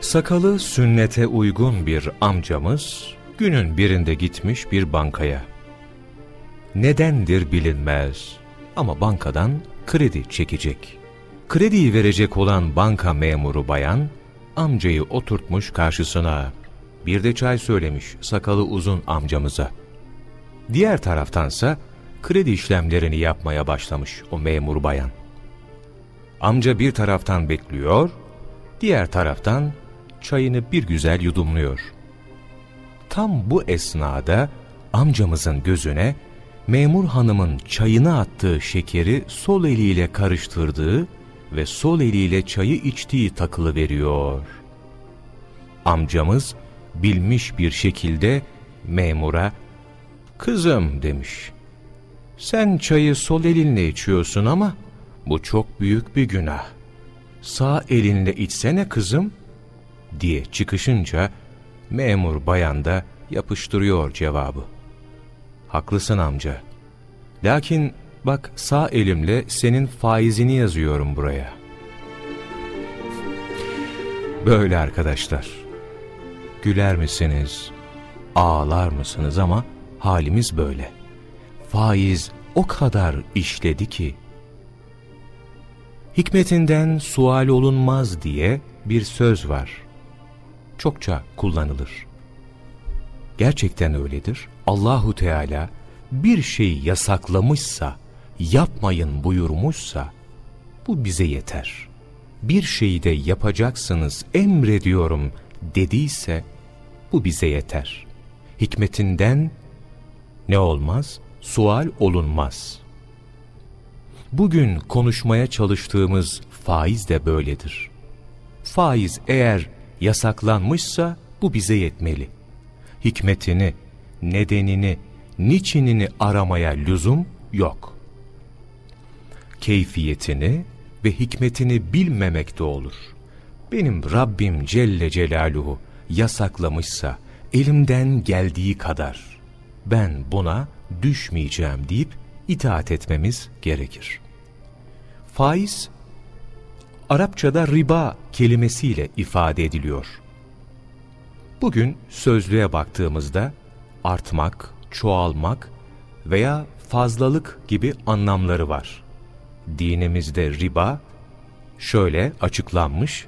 Sakalı sünnete uygun bir amcamız günün birinde gitmiş bir bankaya. Nedendir bilinmez ama bankadan kredi çekecek. Krediyi verecek olan banka memuru bayan amcayı oturtmuş karşısına. Bir de çay söylemiş sakalı uzun amcamıza. Diğer taraftansa kredi işlemlerini yapmaya başlamış o memur bayan. Amca bir taraftan bekliyor, diğer taraftan çayını bir güzel yudumluyor. Tam bu esnada amcamızın gözüne memur hanımın çayına attığı şekeri sol eliyle karıştırdığı ve sol eliyle çayı içtiği takılı veriyor. Amcamız bilmiş bir şekilde memura "Kızım" demiş. "Sen çayı sol elinle içiyorsun ama bu çok büyük bir günah. Sağ elinle içsene kızım." Diye çıkışınca memur bayan da yapıştırıyor cevabı. Haklısın amca. Lakin bak sağ elimle senin faizini yazıyorum buraya. Böyle arkadaşlar. Güler misiniz, ağlar mısınız ama halimiz böyle. Faiz o kadar işledi ki. Hikmetinden sual olunmaz diye bir söz var. Çokça kullanılır. Gerçekten öyledir. Allahu Teala bir şeyi yasaklamışsa, yapmayın buyurmuşsa bu bize yeter. Bir şeyi de yapacaksınız emrediyorum dediyse bu bize yeter. Hikmetinden ne olmaz? Sual olunmaz. Bugün konuşmaya çalıştığımız faiz de böyledir. Faiz eğer yasaklanmışsa bu bize yetmeli. Hikmetini, nedenini, niçinini aramaya lüzum yok. Keyfiyetini ve hikmetini bilmemek de olur. Benim Rabbim Celle Celaluhu yasaklamışsa elimden geldiği kadar ben buna düşmeyeceğim deyip itaat etmemiz gerekir. Faiz, Arapçada riba kelimesiyle ifade ediliyor. Bugün sözlüğe baktığımızda artmak, çoğalmak veya fazlalık gibi anlamları var. Dinimizde riba şöyle açıklanmış,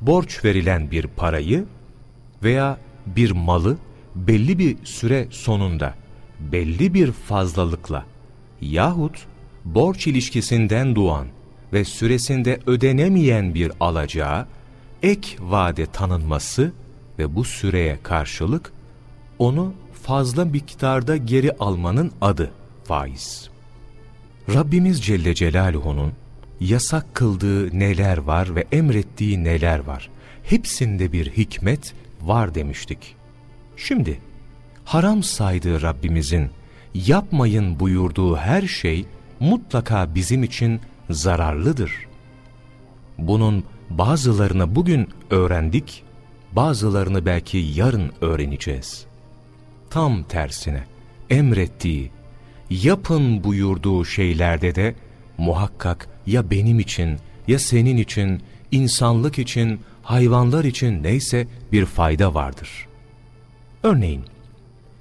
borç verilen bir parayı veya bir malı belli bir süre sonunda belli bir fazlalıkla yahut borç ilişkisinden doğan ve süresinde ödenemeyen bir alacağı ek vade tanınması ve bu süreye karşılık onu fazla miktarda geri almanın adı faiz. Rabbimiz Celle Celaluhu'nun yasak kıldığı neler var ve emrettiği neler var. Hepsinde bir hikmet var demiştik. Şimdi haram saydığı Rabbimizin yapmayın buyurduğu her şey mutlaka bizim için zararlıdır. Bunun bazılarını bugün öğrendik, bazılarını belki yarın öğreneceğiz. Tam tersine emrettiği, yapın buyurduğu şeylerde de muhakkak ya benim için ya senin için, insanlık için, hayvanlar için neyse bir fayda vardır. Örneğin,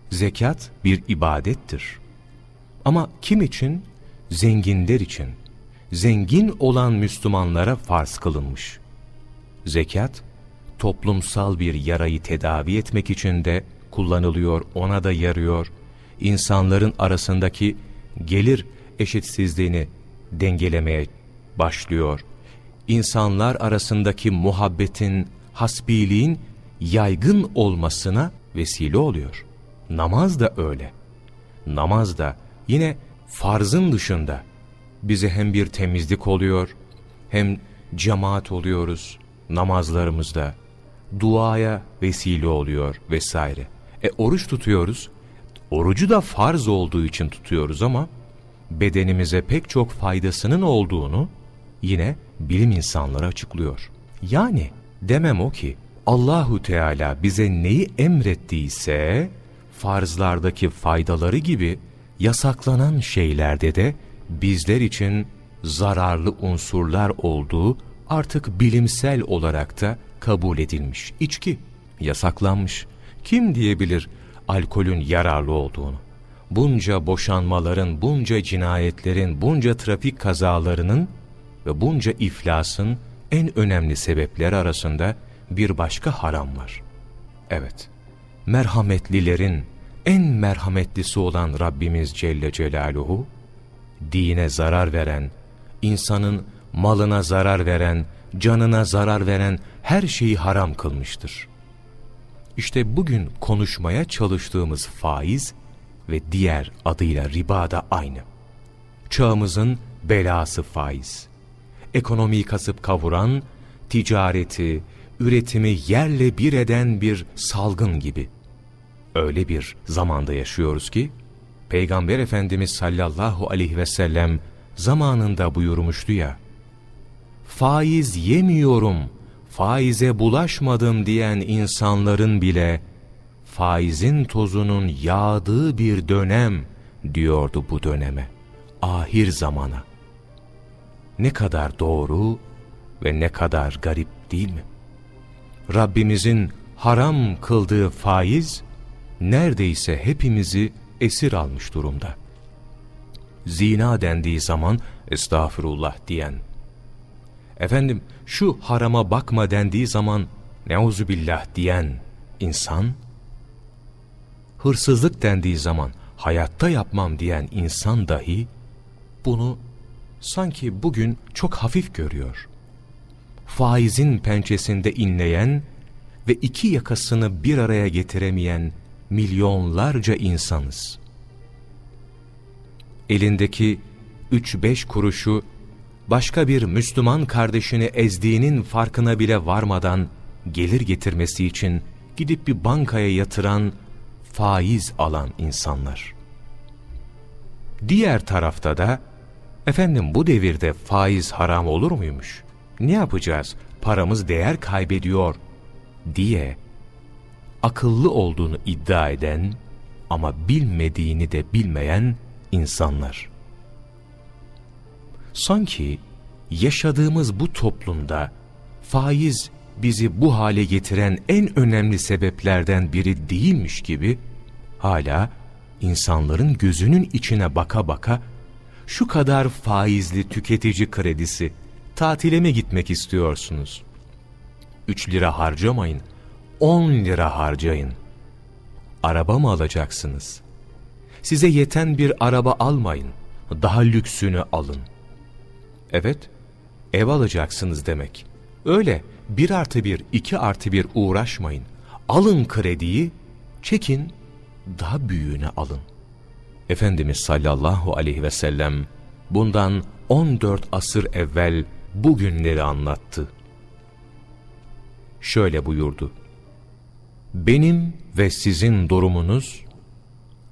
zekat bir ibadettir. Ama kim için? Zenginler için. Zengin olan Müslümanlara farz kılınmış. Zekat, toplumsal bir yarayı tedavi etmek için de kullanılıyor, ona da yarıyor. İnsanların arasındaki gelir eşitsizliğini dengelemeye başlıyor. İnsanlar arasındaki muhabbetin, hasbiliğin yaygın olmasına vesile oluyor. Namaz da öyle. Namaz da yine farzın dışında bize hem bir temizlik oluyor, hem cemaat oluyoruz namazlarımızda, duaya vesile oluyor vesaire. E oruç tutuyoruz, orucu da farz olduğu için tutuyoruz ama bedenimize pek çok faydasının olduğunu yine bilim insanları açıklıyor. Yani demem o ki Allahu Teala bize neyi emrettiyse farzlardaki faydaları gibi yasaklanan şeylerde de bizler için zararlı unsurlar olduğu artık bilimsel olarak da kabul edilmiş. İçki yasaklanmış. Kim diyebilir alkolün yararlı olduğunu? Bunca boşanmaların, bunca cinayetlerin, bunca trafik kazalarının ve bunca iflasın en önemli sebepleri arasında bir başka haram var. Evet, merhametlilerin en merhametlisi olan Rabbimiz Celle Celaluhu, dine zarar veren, insanın malına zarar veren, canına zarar veren her şeyi haram kılmıştır. İşte bugün konuşmaya çalıştığımız faiz ve diğer adıyla riba da aynı. Çağımızın belası faiz. Ekonomiyi kasıp kavuran, ticareti, üretimi yerle bir eden bir salgın gibi. Öyle bir zamanda yaşıyoruz ki, Peygamber Efendimiz sallallahu aleyhi ve sellem zamanında buyurmuştu ya, faiz yemiyorum, faize bulaşmadım diyen insanların bile faizin tozunun yağdığı bir dönem diyordu bu döneme, ahir zamana. Ne kadar doğru ve ne kadar garip değil mi? Rabbimizin haram kıldığı faiz, neredeyse hepimizi esir almış durumda. Zina dendiği zaman, estağfurullah diyen, efendim şu harama bakma dendiği zaman, neuzubillah diyen insan, hırsızlık dendiği zaman, hayatta yapmam diyen insan dahi, bunu sanki bugün çok hafif görüyor. Faizin pençesinde inleyen ve iki yakasını bir araya getiremeyen milyonlarca insanız. Elindeki üç beş kuruşu başka bir Müslüman kardeşini ezdiğinin farkına bile varmadan gelir getirmesi için gidip bir bankaya yatıran, faiz alan insanlar. Diğer tarafta da, efendim bu devirde faiz haram olur muymuş? Ne yapacağız? Paramız değer kaybediyor diye akıllı olduğunu iddia eden ama bilmediğini de bilmeyen insanlar. Sanki yaşadığımız bu toplumda faiz bizi bu hale getiren en önemli sebeplerden biri değilmiş gibi hala insanların gözünün içine baka baka şu kadar faizli tüketici kredisi tatile gitmek istiyorsunuz? 3 lira harcamayın, 10 lira harcayın. Araba mı alacaksınız? Size yeten bir araba almayın, daha lüksünü alın. Evet, ev alacaksınız demek. Öyle bir artı bir, iki artı bir uğraşmayın. Alın krediyi, çekin, daha büyüğünü alın. Efendimiz sallallahu aleyhi ve sellem bundan 14 asır evvel bugünleri anlattı. Şöyle buyurdu. Benim ve sizin durumunuz,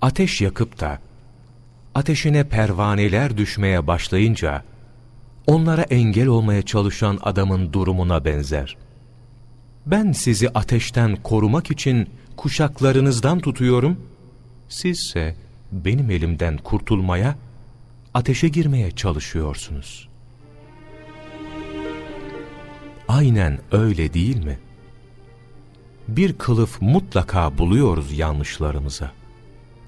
ateş yakıp da ateşine pervaneler düşmeye başlayınca, onlara engel olmaya çalışan adamın durumuna benzer. Ben sizi ateşten korumak için kuşaklarınızdan tutuyorum, sizse benim elimden kurtulmaya, ateşe girmeye çalışıyorsunuz. Aynen öyle değil mi? Bir kılıf mutlaka buluyoruz yanlışlarımıza.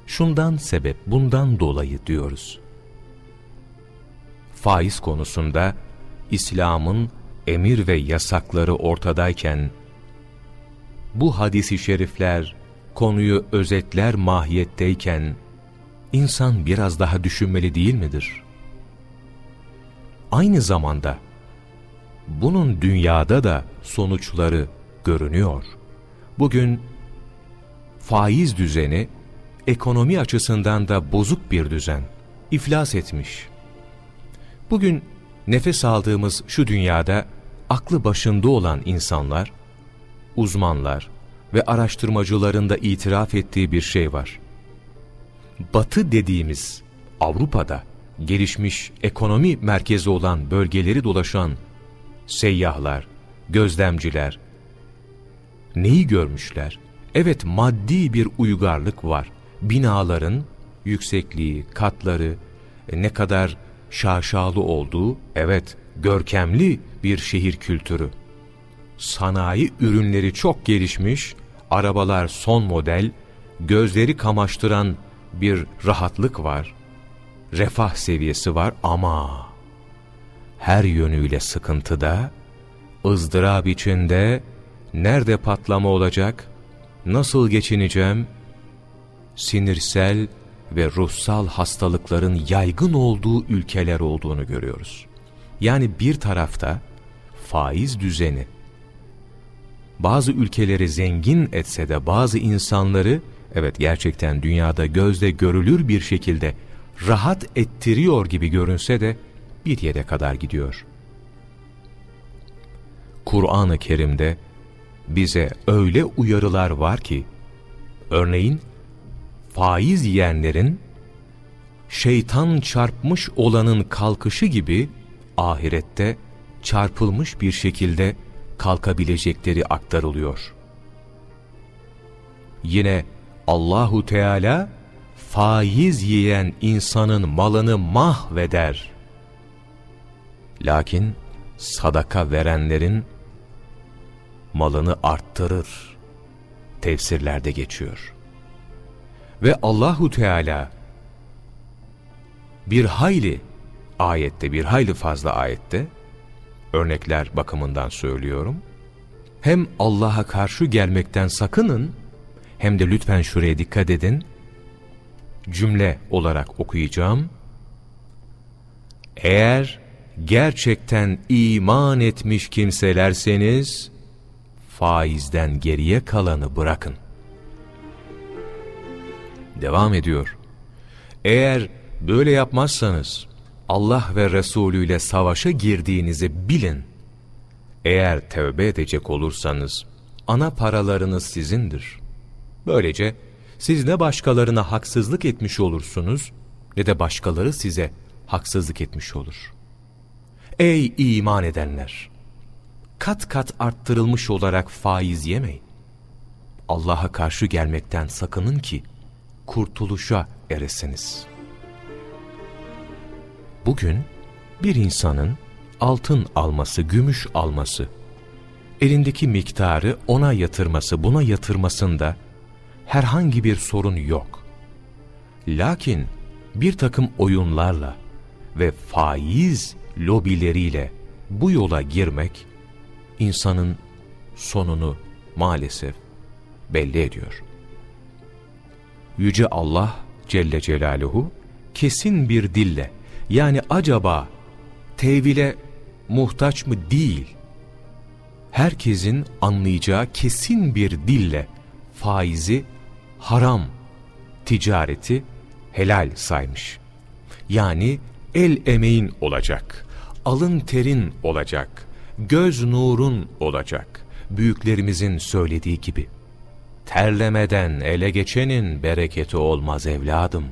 Şundan sebep, bundan dolayı diyoruz. Faiz konusunda İslam'ın emir ve yasakları ortadayken, bu hadisi şerifler konuyu özetler mahiyetteyken, insan biraz daha düşünmeli değil midir? Aynı zamanda, bunun dünyada da sonuçları görünüyor. Bugün faiz düzeni ekonomi açısından da bozuk bir düzen, iflas etmiş. Bugün nefes aldığımız şu dünyada aklı başında olan insanlar, uzmanlar ve araştırmacıların da itiraf ettiği bir şey var. Batı dediğimiz Avrupa'da gelişmiş ekonomi merkezi olan bölgeleri dolaşan seyyahlar, gözlemciler neyi görmüşler? Evet maddi bir uygarlık var. Binaların yüksekliği, katları e, ne kadar şaşalı olduğu, evet görkemli bir şehir kültürü. sanayi ürünleri çok gelişmiş, arabalar son model, gözleri kamaştıran bir rahatlık var, refah seviyesi var ama her yönüyle sıkıntıda, ızdırap içinde, nerede patlama olacak, nasıl geçineceğim, sinirsel ve ruhsal hastalıkların yaygın olduğu ülkeler olduğunu görüyoruz. Yani bir tarafta faiz düzeni, bazı ülkeleri zengin etse de bazı insanları, evet gerçekten dünyada gözle görülür bir şekilde rahat ettiriyor gibi görünse de bir yere kadar gidiyor. Kur'an-ı Kerim'de bize öyle uyarılar var ki, örneğin faiz yiyenlerin şeytan çarpmış olanın kalkışı gibi ahirette çarpılmış bir şekilde kalkabilecekleri aktarılıyor. Yine Allahu Teala faiz yiyen insanın malını mahveder. Lakin sadaka verenlerin malını arttırır. Tefsirlerde geçiyor. Ve Allahu Teala bir hayli ayette, bir hayli fazla ayette örnekler bakımından söylüyorum. Hem Allah'a karşı gelmekten sakının hem de lütfen şuraya dikkat edin. Cümle olarak okuyacağım. Eğer gerçekten iman etmiş kimselerseniz faizden geriye kalanı bırakın. Devam ediyor. Eğer böyle yapmazsanız Allah ve Resulü ile savaşa girdiğinizi bilin. Eğer tövbe edecek olursanız ana paralarınız sizindir. Böylece siz ne başkalarına haksızlık etmiş olursunuz ne de başkaları size haksızlık etmiş olur. Ey iman edenler! Kat kat arttırılmış olarak faiz yemeyin. Allah'a karşı gelmekten sakının ki kurtuluşa eresiniz. Bugün bir insanın altın alması, gümüş alması, elindeki miktarı ona yatırması, buna yatırmasında herhangi bir sorun yok. Lakin bir takım oyunlarla ve faiz lobileriyle bu yola girmek, insanın sonunu maalesef belli ediyor. Yüce Allah Celle Celaluhu kesin bir dille yani acaba tevile muhtaç mı değil herkesin anlayacağı kesin bir dille faizi haram ticareti helal saymış. Yani el emeğin olacak, alın terin olacak, göz nurun olacak. Büyüklerimizin söylediği gibi. Terlemeden ele geçenin bereketi olmaz evladım.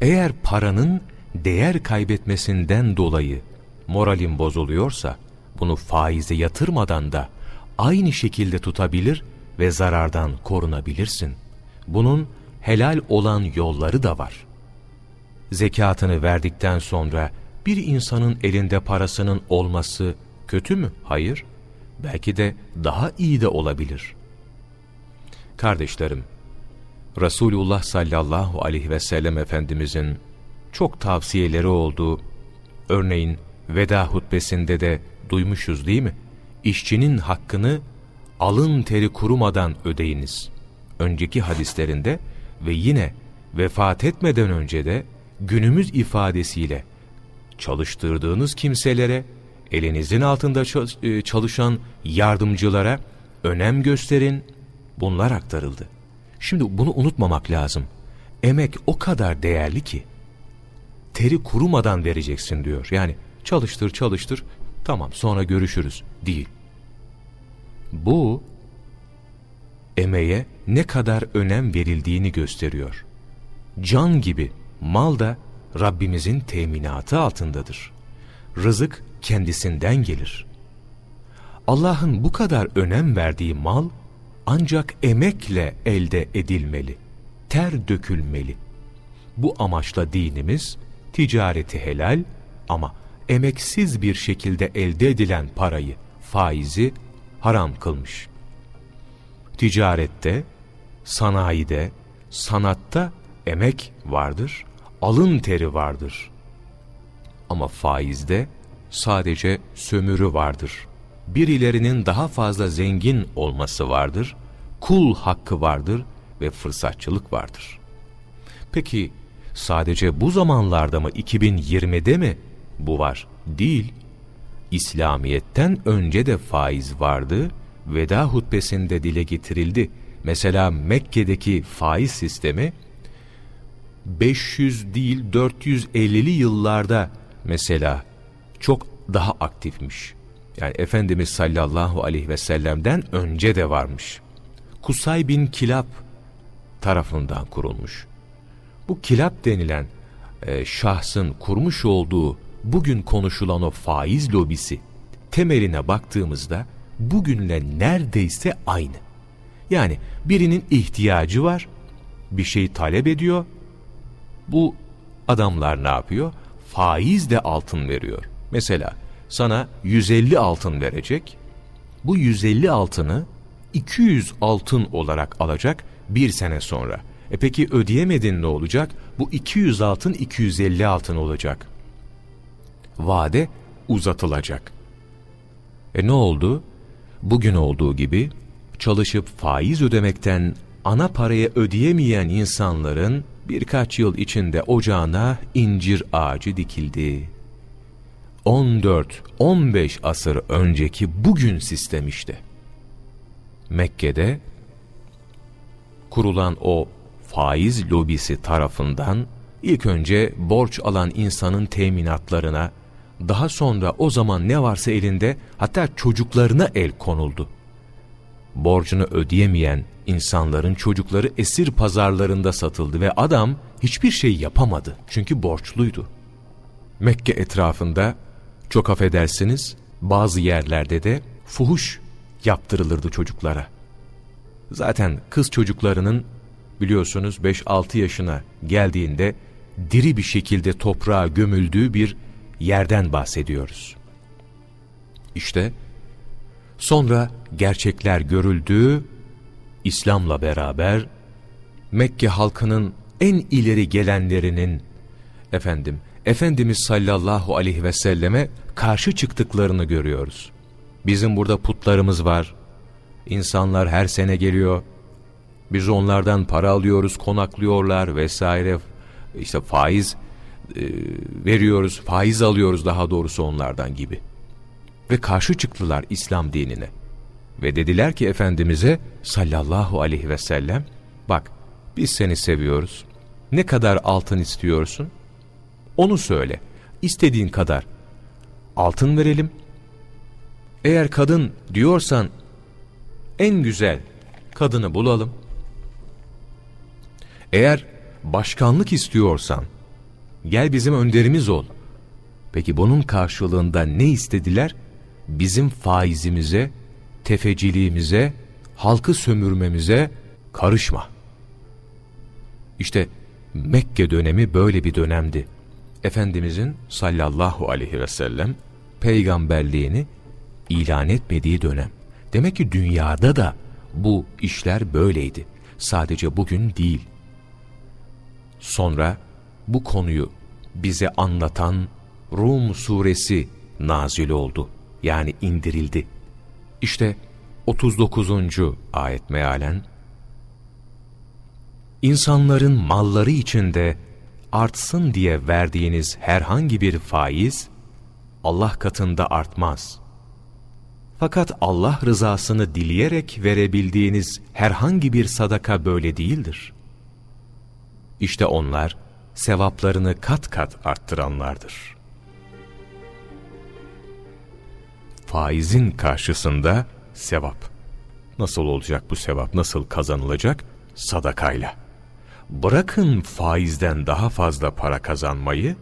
Eğer paranın değer kaybetmesinden dolayı moralin bozuluyorsa, bunu faize yatırmadan da aynı şekilde tutabilir ve zarardan korunabilirsin. Bunun helal olan yolları da var. Zekatını verdikten sonra bir insanın elinde parasının olması kötü mü? Hayır. Belki de daha iyi de olabilir. Kardeşlerim, Resulullah sallallahu aleyhi ve sellem Efendimizin çok tavsiyeleri olduğu, örneğin veda hutbesinde de duymuşuz değil mi? İşçinin hakkını alın teri kurumadan ödeyiniz. Önceki hadislerinde ve yine vefat etmeden önce de günümüz ifadesiyle çalıştırdığınız kimselere, elinizin altında e, çalışan yardımcılara önem gösterin, bunlar aktarıldı. Şimdi bunu unutmamak lazım. Emek o kadar değerli ki, teri kurumadan vereceksin diyor. Yani çalıştır çalıştır, tamam sonra görüşürüz değil. Bu, emeğe ne kadar önem verildiğini gösteriyor. Can gibi mal da Rabbimizin teminatı altındadır. Rızık kendisinden gelir. Allah'ın bu kadar önem verdiği mal ancak emekle elde edilmeli, ter dökülmeli. Bu amaçla dinimiz ticareti helal ama emeksiz bir şekilde elde edilen parayı faizi haram kılmış. Ticarette, sanayide, sanatta emek vardır, alın teri vardır. Ama faizde sadece sömürü vardır. Birilerinin daha fazla zengin olması vardır, kul hakkı vardır ve fırsatçılık vardır. Peki sadece bu zamanlarda mı 2020'de mi bu var? Değil. İslamiyet'ten önce de faiz vardı, veda hutbesinde dile getirildi. Mesela Mekke'deki faiz sistemi 500 değil 450'li yıllarda mesela çok daha aktifmiş. Yani Efendimiz sallallahu aleyhi ve sellem'den önce de varmış. Kusay bin Kilab tarafından kurulmuş. Bu Kilab denilen e, şahsın kurmuş olduğu bugün konuşulan o faiz lobisi temeline baktığımızda bugünle neredeyse aynı. Yani birinin ihtiyacı var, bir şey talep ediyor. Bu adamlar ne yapıyor? Faizle altın veriyor. Mesela sana 150 altın verecek. Bu 150 altını 200 altın olarak alacak bir sene sonra. E peki ödeyemedin ne olacak? Bu 200 altın 250 altın olacak. Vade uzatılacak. E ne oldu? Bugün olduğu gibi çalışıp faiz ödemekten ana parayı ödeyemeyen insanların birkaç yıl içinde ocağına incir ağacı dikildi. 14-15 asır önceki bugün sistem işte. Mekke'de kurulan o faiz lobisi tarafından ilk önce borç alan insanın teminatlarına, daha sonra o zaman ne varsa elinde hatta çocuklarına el konuldu. Borcunu ödeyemeyen insanların çocukları esir pazarlarında satıldı ve adam hiçbir şey yapamadı çünkü borçluydu. Mekke etrafında çok affedersiniz bazı yerlerde de fuhuş yaptırılırdı çocuklara. Zaten kız çocuklarının biliyorsunuz 5-6 yaşına geldiğinde diri bir şekilde toprağa gömüldüğü bir yerden bahsediyoruz. İşte sonra gerçekler görüldü, İslam'la beraber Mekke halkının en ileri gelenlerinin efendim Efendimiz sallallahu aleyhi ve selleme karşı çıktıklarını görüyoruz. Bizim burada putlarımız var. İnsanlar her sene geliyor. Biz onlardan para alıyoruz, konaklıyorlar vesaire. İşte faiz e, veriyoruz, faiz alıyoruz daha doğrusu onlardan gibi. Ve karşı çıktılar İslam dinine. Ve dediler ki Efendimiz'e sallallahu aleyhi ve sellem, bak biz seni seviyoruz. Ne kadar altın istiyorsun? Onu söyle. İstediğin kadar. Altın verelim. Eğer kadın diyorsan en güzel kadını bulalım. Eğer başkanlık istiyorsan gel bizim önderimiz ol. Peki bunun karşılığında ne istediler? Bizim faizimize, tefeciliğimize, halkı sömürmemize karışma. İşte Mekke dönemi böyle bir dönemdi. Efendimizin sallallahu aleyhi ve sellem peygamberliğini ilan etmediği dönem. Demek ki dünyada da bu işler böyleydi. Sadece bugün değil. Sonra bu konuyu bize anlatan Rum suresi nazil oldu. Yani indirildi. İşte 39. ayet mealen İnsanların malları içinde artsın diye verdiğiniz herhangi bir faiz Allah katında artmaz. Fakat Allah rızasını dileyerek verebildiğiniz herhangi bir sadaka böyle değildir. İşte onlar sevaplarını kat kat arttıranlardır. Faizin karşısında sevap. Nasıl olacak bu sevap? Nasıl kazanılacak? Sadakayla. Bırakın faizden daha fazla para kazanmayı,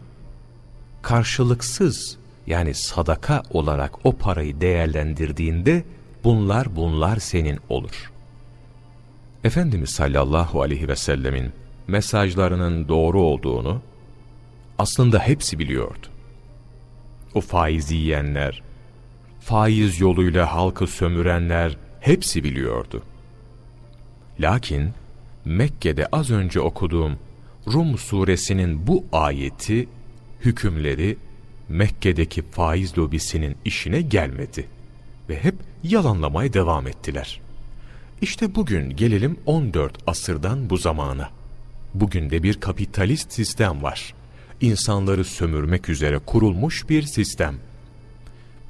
karşılıksız yani sadaka olarak o parayı değerlendirdiğinde bunlar bunlar senin olur. Efendimiz sallallahu aleyhi ve sellemin mesajlarının doğru olduğunu aslında hepsi biliyordu. O faizi yiyenler, faiz yoluyla halkı sömürenler hepsi biliyordu. Lakin Mekke'de az önce okuduğum Rum suresinin bu ayeti, hükümleri Mekke'deki faiz lobisinin işine gelmedi ve hep yalanlamaya devam ettiler. İşte bugün gelelim 14 asırdan bu zamana. Bugün de bir kapitalist sistem var. İnsanları sömürmek üzere kurulmuş bir sistem.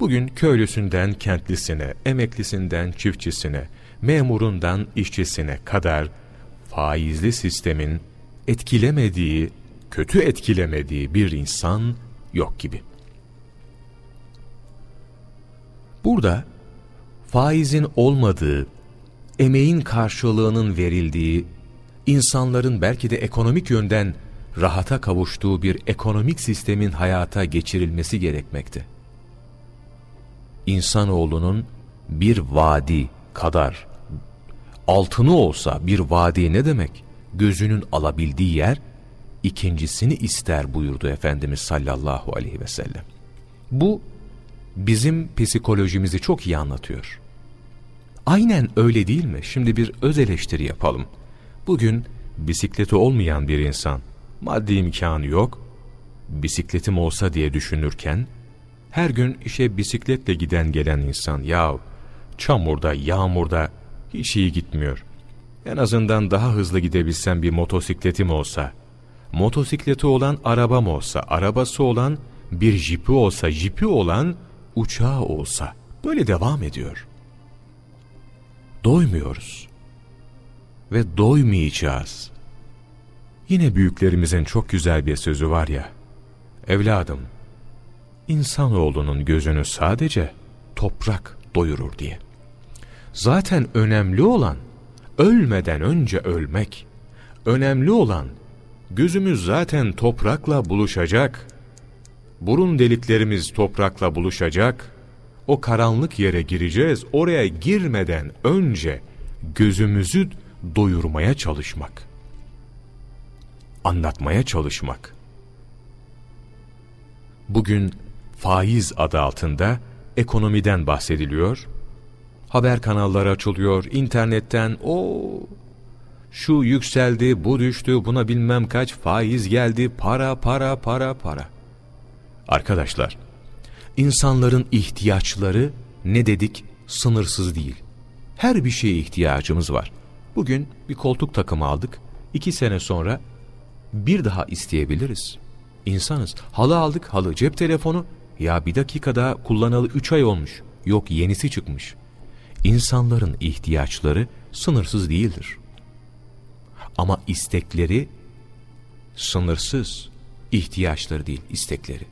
Bugün köylüsünden kentlisine, emeklisinden çiftçisine, memurundan işçisine kadar faizli sistemin etkilemediği, kötü etkilemediği bir insan yok gibi. Burada faizin olmadığı, emeğin karşılığının verildiği, insanların belki de ekonomik yönden rahata kavuştuğu bir ekonomik sistemin hayata geçirilmesi gerekmekte. İnsanoğlunun bir vadi kadar altını olsa bir vadi ne demek? Gözünün alabildiği yer ikincisini ister buyurdu Efendimiz sallallahu aleyhi ve sellem. Bu bizim psikolojimizi çok iyi anlatıyor. Aynen öyle değil mi? Şimdi bir öz eleştiri yapalım. Bugün bisikleti olmayan bir insan, maddi imkanı yok, bisikletim olsa diye düşünürken, her gün işe bisikletle giden gelen insan, yahu çamurda, yağmurda hiç iyi gitmiyor. En azından daha hızlı gidebilsem bir motosikletim olsa, motosikleti olan arabam olsa, arabası olan bir jipi olsa, jipi olan uçağı olsa, böyle devam ediyor. Doymuyoruz. Ve doymayacağız. Yine büyüklerimizin çok güzel bir sözü var ya, evladım, insanoğlunun gözünü sadece toprak doyurur diye. Zaten önemli olan ölmeden önce ölmek. Önemli olan gözümüz zaten toprakla buluşacak. Burun deliklerimiz toprakla buluşacak. O karanlık yere gireceğiz. Oraya girmeden önce gözümüzü doyurmaya çalışmak. Anlatmaya çalışmak. Bugün faiz adı altında ekonomiden bahsediliyor haber kanalları açılıyor, internetten o şu yükseldi, bu düştü, buna bilmem kaç faiz geldi, para para para para. Arkadaşlar, insanların ihtiyaçları ne dedik? Sınırsız değil. Her bir şeye ihtiyacımız var. Bugün bir koltuk takımı aldık, iki sene sonra bir daha isteyebiliriz. İnsanız. Halı aldık, halı, cep telefonu, ya bir dakikada kullanalı üç ay olmuş. Yok yenisi çıkmış. İnsanların ihtiyaçları sınırsız değildir. Ama istekleri sınırsız. ihtiyaçları değil, istekleri.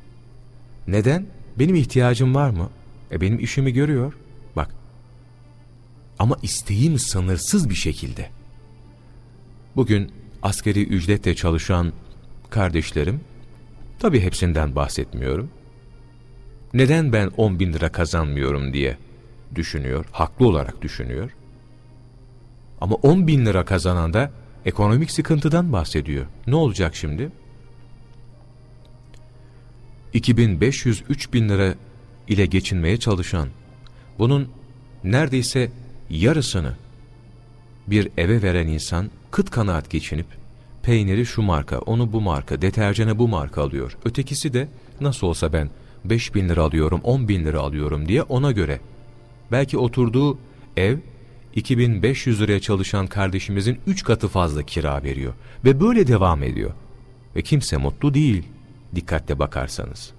Neden? Benim ihtiyacım var mı? E benim işimi görüyor. Bak. Ama isteğim sınırsız bir şekilde. Bugün askeri ücretle çalışan kardeşlerim, tabi hepsinden bahsetmiyorum. Neden ben 10 bin lira kazanmıyorum diye düşünüyor, haklı olarak düşünüyor. Ama 10 bin lira kazanan da ekonomik sıkıntıdan bahsediyor. Ne olacak şimdi? 2500-3000 bin lira ile geçinmeye çalışan, bunun neredeyse yarısını bir eve veren insan kıt kanaat geçinip, peyniri şu marka, onu bu marka, deterjanı bu marka alıyor. Ötekisi de nasıl olsa ben 5 bin lira alıyorum, 10 bin lira alıyorum diye ona göre Belki oturduğu ev 2500 liraya çalışan kardeşimizin 3 katı fazla kira veriyor. Ve böyle devam ediyor. Ve kimse mutlu değil dikkatle bakarsanız.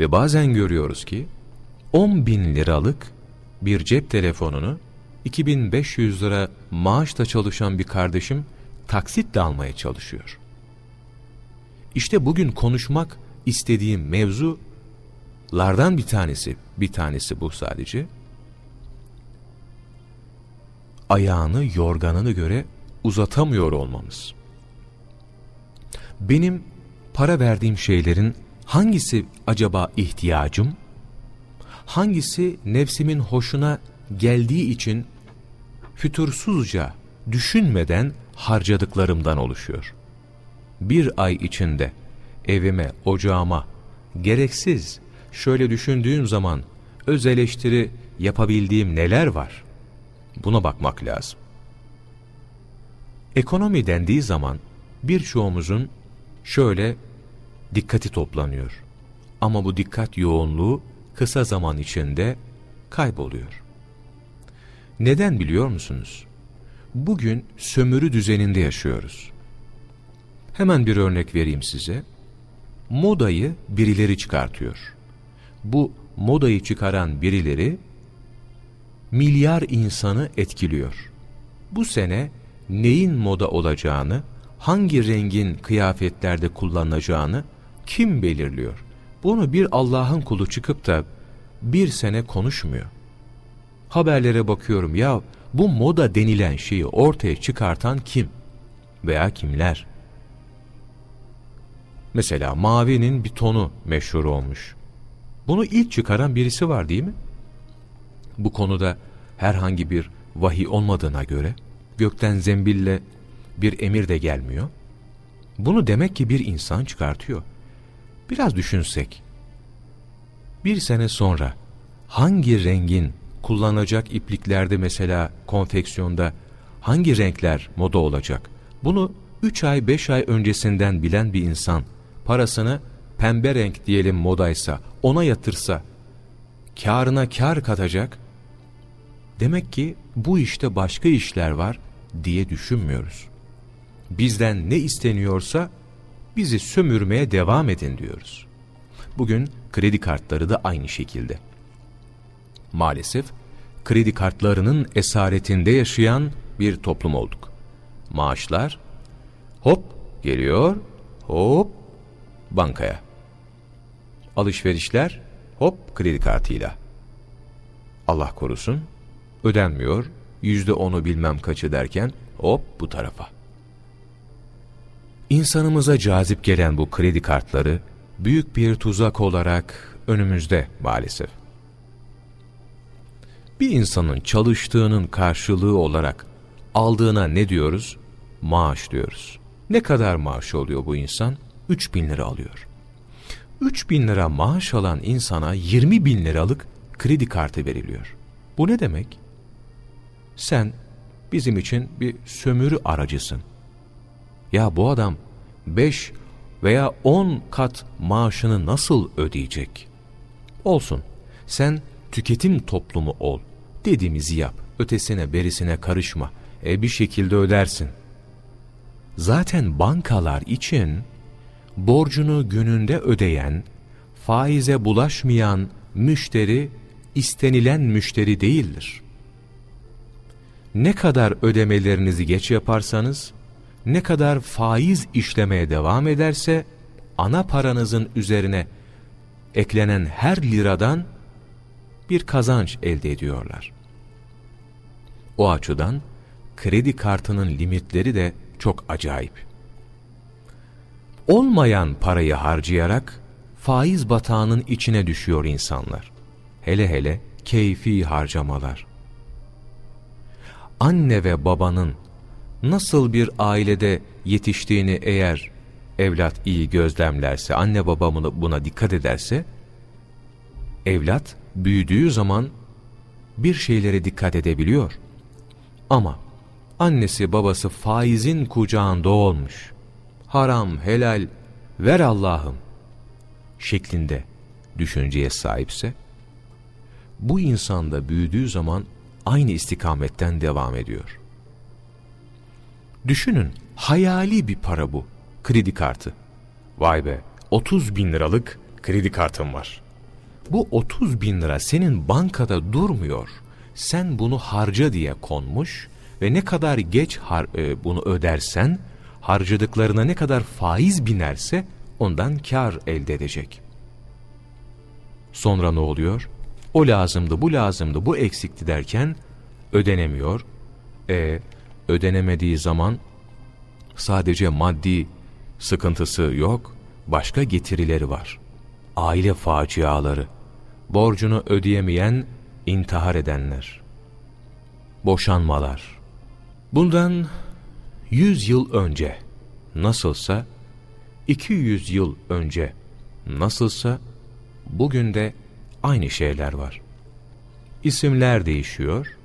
Ve bazen görüyoruz ki 10 bin liralık bir cep telefonunu 2500 lira maaşla çalışan bir kardeşim taksitle almaya çalışıyor. İşte bugün konuşmak istediğim mevzu lardan bir tanesi, bir tanesi bu sadece. Ayağını yorganını göre uzatamıyor olmamız. Benim para verdiğim şeylerin hangisi acaba ihtiyacım? Hangisi nefsimin hoşuna geldiği için fütursuzca düşünmeden harcadıklarımdan oluşuyor. Bir ay içinde evime, ocağıma gereksiz şöyle düşündüğün zaman öz eleştiri yapabildiğim neler var? Buna bakmak lazım. Ekonomi dendiği zaman birçoğumuzun şöyle dikkati toplanıyor. Ama bu dikkat yoğunluğu kısa zaman içinde kayboluyor. Neden biliyor musunuz? Bugün sömürü düzeninde yaşıyoruz. Hemen bir örnek vereyim size. Modayı birileri çıkartıyor. Bu modayı çıkaran birileri milyar insanı etkiliyor. Bu sene neyin moda olacağını, hangi rengin kıyafetlerde kullanılacağını kim belirliyor? Bunu bir Allah'ın kulu çıkıp da bir sene konuşmuyor. Haberlere bakıyorum ya bu moda denilen şeyi ortaya çıkartan kim? Veya kimler? Mesela mavinin bir tonu meşhur olmuş. Bunu ilk çıkaran birisi var değil mi? Bu konuda herhangi bir vahiy olmadığına göre gökten zembille bir emir de gelmiyor. Bunu demek ki bir insan çıkartıyor. Biraz düşünsek, bir sene sonra hangi rengin kullanacak ipliklerde mesela konfeksiyonda hangi renkler moda olacak? Bunu 3 ay 5 ay öncesinden bilen bir insan parasını pembe renk diyelim modaysa ona yatırsa karına kar katacak. Demek ki bu işte başka işler var diye düşünmüyoruz. Bizden ne isteniyorsa bizi sömürmeye devam edin diyoruz. Bugün kredi kartları da aynı şekilde. Maalesef kredi kartlarının esaretinde yaşayan bir toplum olduk. Maaşlar hop geliyor, hop bankaya. Alışverişler hop kredi kartıyla. Allah korusun ödenmiyor, yüzde onu bilmem kaçı derken hop bu tarafa. İnsanımıza cazip gelen bu kredi kartları büyük bir tuzak olarak önümüzde maalesef. Bir insanın çalıştığının karşılığı olarak aldığına ne diyoruz? Maaş diyoruz. Ne kadar maaş oluyor bu insan? 3 bin lira alıyor. 3 bin lira maaş alan insana 20 bin liralık kredi kartı veriliyor. Bu ne demek? Sen bizim için bir sömürü aracısın. Ya bu adam 5 veya 10 kat maaşını nasıl ödeyecek? Olsun. Sen tüketim toplumu ol. Dediğimizi yap. Ötesine berisine karışma. E bir şekilde ödersin. Zaten bankalar için borcunu gününde ödeyen, faize bulaşmayan müşteri istenilen müşteri değildir. Ne kadar ödemelerinizi geç yaparsanız, ne kadar faiz işlemeye devam ederse, ana paranızın üzerine eklenen her liradan bir kazanç elde ediyorlar. O açıdan kredi kartının limitleri de çok acayip. Olmayan parayı harcayarak faiz batağının içine düşüyor insanlar. Hele hele keyfi harcamalar. Anne ve babanın nasıl bir ailede yetiştiğini eğer evlat iyi gözlemlerse, anne baba buna dikkat ederse, evlat büyüdüğü zaman bir şeylere dikkat edebiliyor. Ama annesi babası faizin kucağında olmuş. Haram, helal, ver Allah'ım şeklinde düşünceye sahipse, bu insanda büyüdüğü zaman aynı istikametten devam ediyor. Düşünün, hayali bir para bu, kredi kartı. Vay be, 30 bin liralık kredi kartım var. Bu 30 bin lira senin bankada durmuyor. Sen bunu harca diye konmuş ve ne kadar geç e, bunu ödersen, harcadıklarına ne kadar faiz binerse ondan kar elde edecek. Sonra ne oluyor? O lazımdı, bu lazımdı, bu eksikti derken ödenemiyor. E ödenemediği zaman sadece maddi sıkıntısı yok, başka getirileri var. Aile faciaları, borcunu ödeyemeyen intihar edenler, boşanmalar. Bundan 100 yıl önce nasılsa, 200 yıl önce nasılsa, bugün de aynı şeyler var. İsimler değişiyor,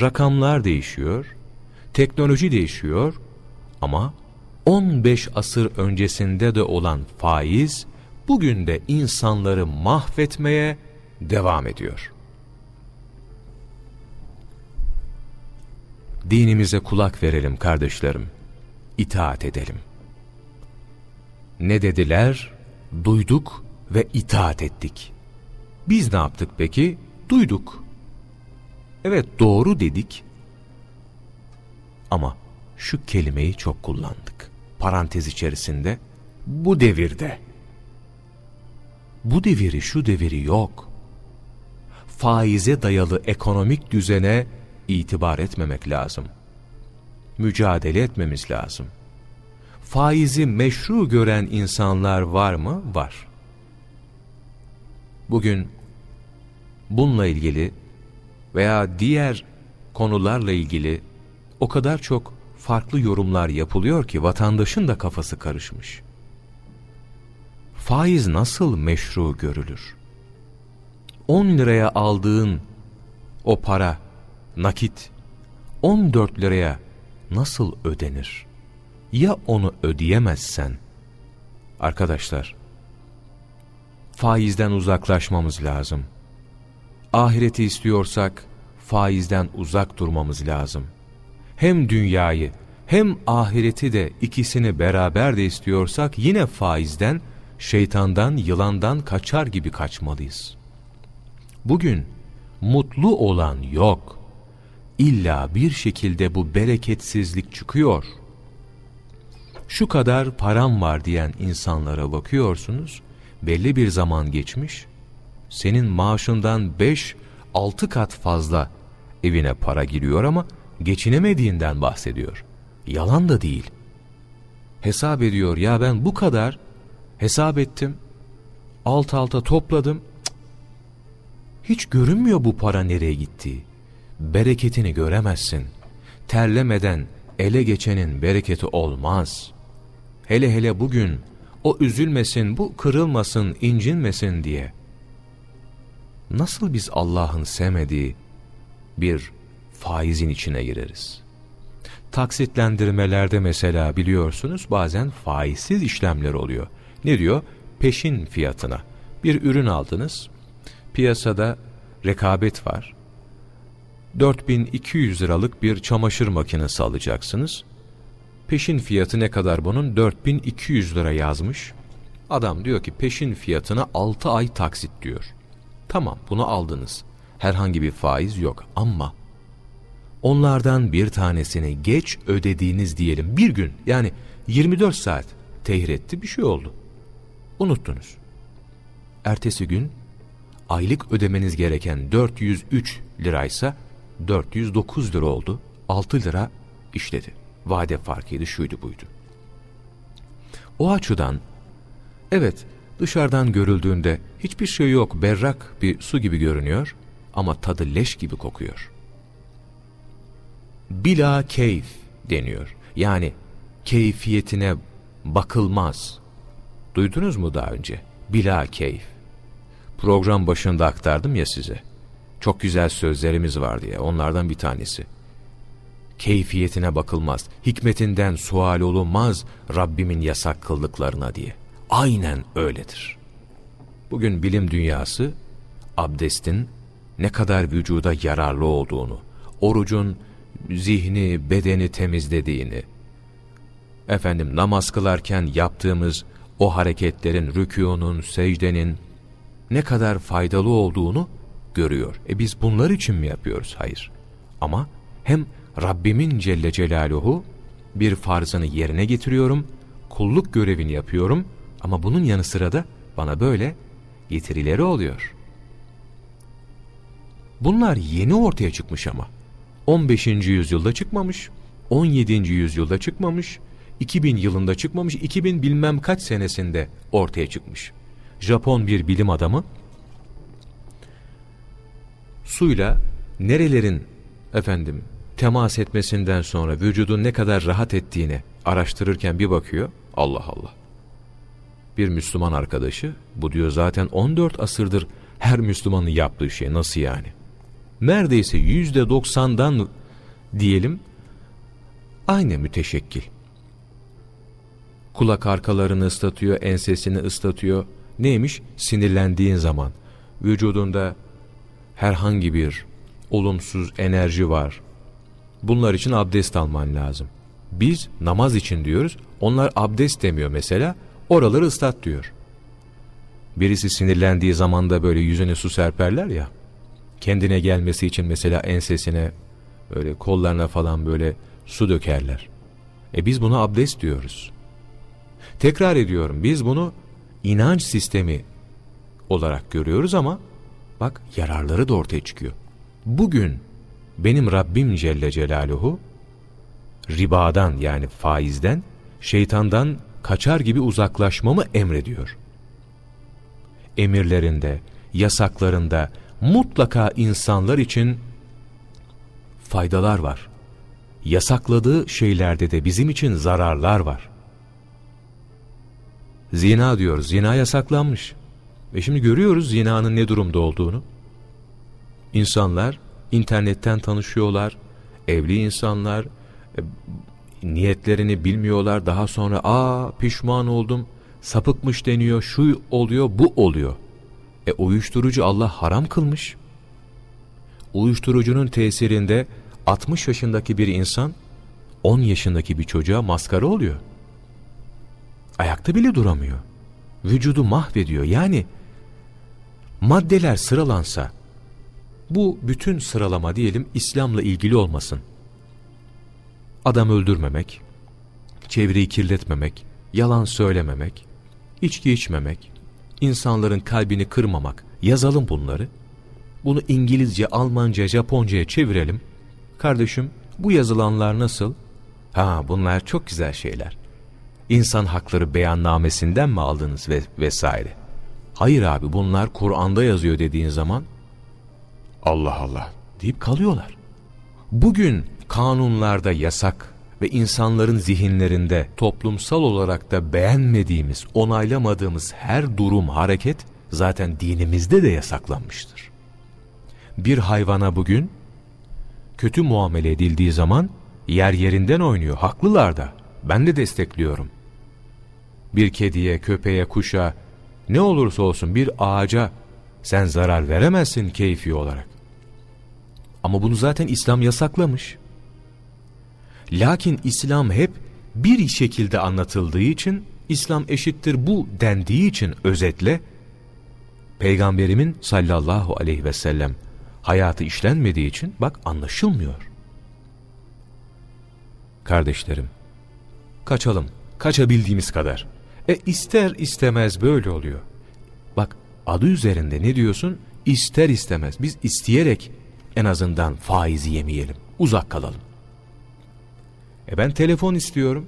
rakamlar değişiyor, teknoloji değişiyor ama 15 asır öncesinde de olan faiz bugün de insanları mahvetmeye devam ediyor. Dinimize kulak verelim kardeşlerim, itaat edelim. Ne dediler? Duyduk ve itaat ettik. Biz ne yaptık peki? Duyduk. Evet doğru dedik. Ama şu kelimeyi çok kullandık. Parantez içerisinde bu devirde. Bu deviri şu deviri yok. Faize dayalı ekonomik düzene itibar etmemek lazım. Mücadele etmemiz lazım. Faizi meşru gören insanlar var mı? Var. Bugün bununla ilgili veya diğer konularla ilgili o kadar çok farklı yorumlar yapılıyor ki vatandaşın da kafası karışmış. Faiz nasıl meşru görülür? 10 liraya aldığın o para, nakit, 14 liraya nasıl ödenir? Ya onu ödeyemezsen? Arkadaşlar, faizden uzaklaşmamız lazım. Ahireti istiyorsak, faizden uzak durmamız lazım. Hem dünyayı hem ahireti de ikisini beraber de istiyorsak yine faizden, şeytandan, yılandan kaçar gibi kaçmalıyız. Bugün mutlu olan yok. İlla bir şekilde bu bereketsizlik çıkıyor. Şu kadar param var diyen insanlara bakıyorsunuz, belli bir zaman geçmiş, senin maaşından 5-6 kat fazla evine para giriyor ama geçinemediğinden bahsediyor. Yalan da değil. Hesap ediyor ya ben bu kadar hesap ettim, alt alta topladım, hiç görünmüyor bu para nereye gittiği. Bereketini göremezsin. Terlemeden ele geçenin bereketi olmaz. Hele hele bugün o üzülmesin, bu kırılmasın, incinmesin diye. Nasıl biz Allah'ın sevmediği bir faizin içine gireriz? Taksitlendirmelerde mesela biliyorsunuz bazen faizsiz işlemler oluyor. Ne diyor? Peşin fiyatına. Bir ürün aldınız, piyasada rekabet var. 4200 liralık bir çamaşır makinesi alacaksınız. Peşin fiyatı ne kadar bunun? 4200 lira yazmış. Adam diyor ki peşin fiyatına 6 ay taksit diyor. Tamam bunu aldınız. Herhangi bir faiz yok ama onlardan bir tanesini geç ödediğiniz diyelim bir gün yani 24 saat tehir etti bir şey oldu. Unuttunuz. Ertesi gün aylık ödemeniz gereken 403 liraysa 409 lira oldu. 6 lira işledi. Vade farkıydı şuydu buydu. O açıdan evet dışarıdan görüldüğünde hiçbir şey yok berrak bir su gibi görünüyor ama tadı leş gibi kokuyor. Bila keyif deniyor. Yani keyfiyetine bakılmaz. Duydunuz mu daha önce? Bila keyif program başında aktardım ya size. Çok güzel sözlerimiz var diye onlardan bir tanesi. Keyfiyetine bakılmaz, hikmetinden sual olunmaz Rabbimin yasak kıldıklarına diye. Aynen öyledir. Bugün bilim dünyası abdestin ne kadar vücuda yararlı olduğunu, orucun zihni, bedeni temizlediğini, efendim namaz kılarken yaptığımız o hareketlerin, rükûnun, secdenin, ne kadar faydalı olduğunu görüyor. E biz bunlar için mi yapıyoruz? Hayır. Ama hem Rabbimin Celle Celaluhu bir farzını yerine getiriyorum, kulluk görevini yapıyorum ama bunun yanı sıra da bana böyle getirileri oluyor. Bunlar yeni ortaya çıkmış ama. 15. yüzyılda çıkmamış, 17. yüzyılda çıkmamış, 2000 yılında çıkmamış, 2000 bilmem kaç senesinde ortaya çıkmış. Japon bir bilim adamı suyla nerelerin efendim temas etmesinden sonra vücudun ne kadar rahat ettiğini araştırırken bir bakıyor. Allah Allah. bir Müslüman arkadaşı, bu diyor zaten 14 asırdır her Müslümanın yaptığı şey nasıl yani? Neredeyse yüzde doksandan diyelim aynı müteşekkil. Kulak arkalarını ıslatıyor, ensesini ıslatıyor. Neymiş? Sinirlendiğin zaman vücudunda herhangi bir olumsuz enerji var. Bunlar için abdest alman lazım. Biz namaz için diyoruz. Onlar abdest demiyor mesela. Oraları ıslat diyor. Birisi sinirlendiği zaman da böyle yüzüne su serperler ya. Kendine gelmesi için mesela ensesine böyle kollarına falan böyle su dökerler. E biz buna abdest diyoruz. Tekrar ediyorum biz bunu inanç sistemi olarak görüyoruz ama bak yararları da ortaya çıkıyor. Bugün benim Rabbim Celle Celaluhu ribadan yani faizden, şeytandan kaçar gibi uzaklaşmamı emrediyor. Emirlerinde, yasaklarında mutlaka insanlar için faydalar var. Yasakladığı şeylerde de bizim için zararlar var. Zina diyoruz, zina yasaklanmış. Ve şimdi görüyoruz zinanın ne durumda olduğunu. İnsanlar internetten tanışıyorlar, evli insanlar e, niyetlerini bilmiyorlar. Daha sonra aa pişman oldum, sapıkmış deniyor, şu oluyor, bu oluyor. E uyuşturucu Allah haram kılmış. Uyuşturucunun tesirinde 60 yaşındaki bir insan 10 yaşındaki bir çocuğa maskara oluyor. Ayakta bile duramıyor. Vücudu mahvediyor. Yani maddeler sıralansa bu bütün sıralama diyelim İslam'la ilgili olmasın. Adam öldürmemek, çevreyi kirletmemek, yalan söylememek, içki içmemek, insanların kalbini kırmamak. Yazalım bunları. Bunu İngilizce, Almanca, Japonca'ya çevirelim. Kardeşim bu yazılanlar nasıl? Ha bunlar çok güzel şeyler. İnsan hakları beyannamesinden mi aldınız ve vesaire? Hayır abi bunlar Kur'an'da yazıyor dediğin zaman Allah Allah deyip kalıyorlar. Bugün kanunlarda yasak ve insanların zihinlerinde toplumsal olarak da beğenmediğimiz, onaylamadığımız her durum, hareket zaten dinimizde de yasaklanmıştır. Bir hayvana bugün kötü muamele edildiği zaman yer yerinden oynuyor. Haklılar da. Ben de destekliyorum. Bir kediye, köpeğe, kuşa ne olursa olsun bir ağaca sen zarar veremezsin keyfi olarak. Ama bunu zaten İslam yasaklamış. Lakin İslam hep bir şekilde anlatıldığı için, İslam eşittir bu dendiği için özetle, Peygamberimin sallallahu aleyhi ve sellem hayatı işlenmediği için bak anlaşılmıyor. Kardeşlerim, kaçalım, kaçabildiğimiz kadar. E ister istemez böyle oluyor. Bak adı üzerinde ne diyorsun? İster istemez. Biz isteyerek en azından faizi yemeyelim. Uzak kalalım. E ben telefon istiyorum.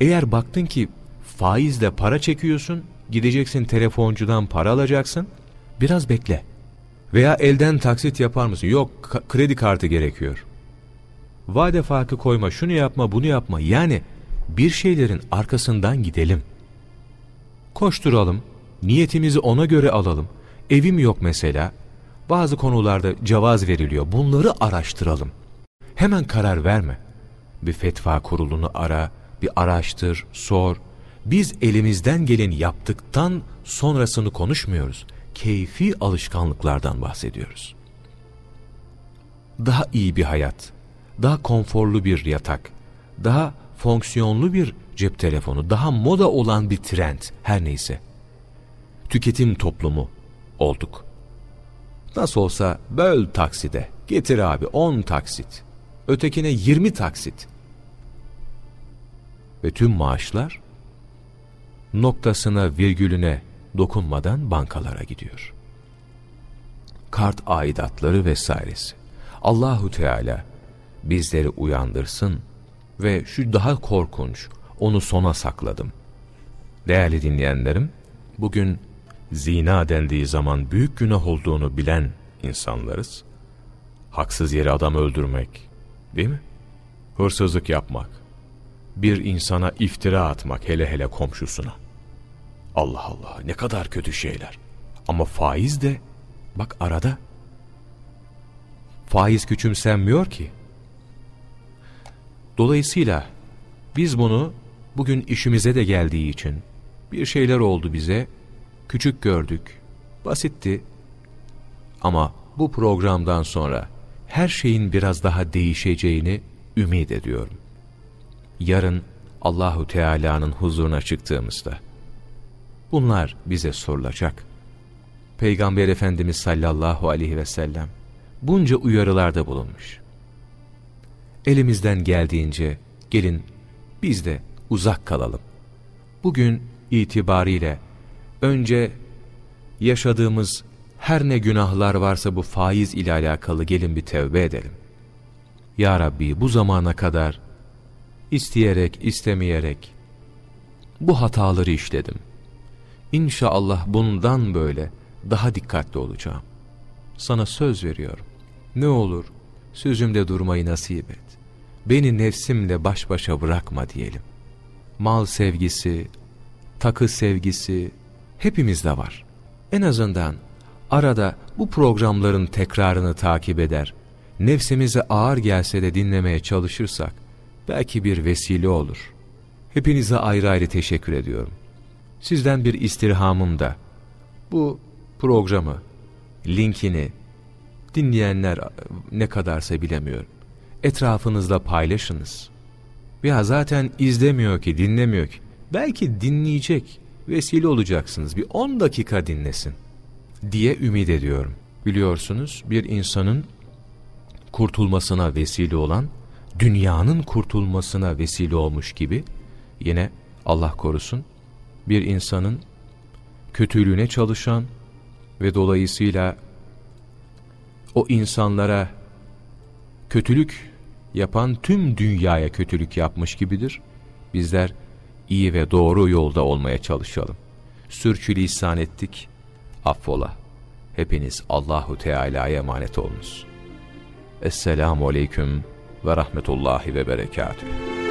Eğer baktın ki faizle para çekiyorsun, gideceksin telefoncudan para alacaksın, biraz bekle. Veya elden taksit yapar mısın? Yok, kredi kartı gerekiyor. Vade farkı koyma, şunu yapma, bunu yapma. Yani bir şeylerin arkasından gidelim. Koşturalım, niyetimizi ona göre alalım. Evim yok mesela, bazı konularda cevaz veriliyor. Bunları araştıralım. Hemen karar verme. Bir fetva kurulunu ara, bir araştır, sor. Biz elimizden geleni yaptıktan sonrasını konuşmuyoruz. Keyfi alışkanlıklardan bahsediyoruz. Daha iyi bir hayat, daha konforlu bir yatak, daha fonksiyonlu bir cep telefonu, daha moda olan bir trend her neyse. Tüketim toplumu olduk. Nasıl olsa böl takside. Getir abi 10 taksit. Ötekine 20 taksit. Ve tüm maaşlar noktasına virgülüne dokunmadan bankalara gidiyor. Kart aidatları vesairesi. Allahu Teala bizleri uyandırsın ve şu daha korkunç onu sona sakladım. Değerli dinleyenlerim, bugün zina dendiği zaman büyük günah olduğunu bilen insanlarız. Haksız yere adam öldürmek, değil mi? Hırsızlık yapmak, bir insana iftira atmak hele hele komşusuna. Allah Allah ne kadar kötü şeyler. Ama faiz de bak arada. Faiz küçümsenmiyor ki. Dolayısıyla biz bunu bugün işimize de geldiği için bir şeyler oldu bize, küçük gördük, basitti. Ama bu programdan sonra her şeyin biraz daha değişeceğini ümit ediyorum. Yarın Allahu Teala'nın huzuruna çıktığımızda bunlar bize sorulacak. Peygamber Efendimiz sallallahu aleyhi ve sellem bunca uyarılarda bulunmuş. Elimizden geldiğince gelin biz de uzak kalalım. Bugün itibariyle önce yaşadığımız her ne günahlar varsa bu faiz ile alakalı gelin bir tevbe edelim. Ya Rabbi bu zamana kadar isteyerek istemeyerek bu hataları işledim. İnşallah bundan böyle daha dikkatli olacağım. Sana söz veriyorum. Ne olur sözümde durmayı nasip et. Beni nefsimle baş başa bırakma diyelim. Mal sevgisi, takı sevgisi hepimizde var. En azından arada bu programların tekrarını takip eder, nefsimize ağır gelse de dinlemeye çalışırsak, belki bir vesile olur. Hepinize ayrı ayrı teşekkür ediyorum. Sizden bir istirhamım da, bu programı, linkini, dinleyenler ne kadarsa bilemiyorum. Etrafınızda paylaşınız. Ya zaten izlemiyor ki, dinlemiyor ki. Belki dinleyecek, vesile olacaksınız. Bir 10 dakika dinlesin diye ümit ediyorum. Biliyorsunuz bir insanın kurtulmasına vesile olan, dünyanın kurtulmasına vesile olmuş gibi, yine Allah korusun, bir insanın kötülüğüne çalışan ve dolayısıyla o insanlara kötülük yapan tüm dünyaya kötülük yapmış gibidir. Bizler iyi ve doğru yolda olmaya çalışalım. Sürçülisan ettik, affola. Hepiniz Allahu Teala'ya emanet olunuz. Esselamu Aleyküm ve Rahmetullahi ve Berekatühü.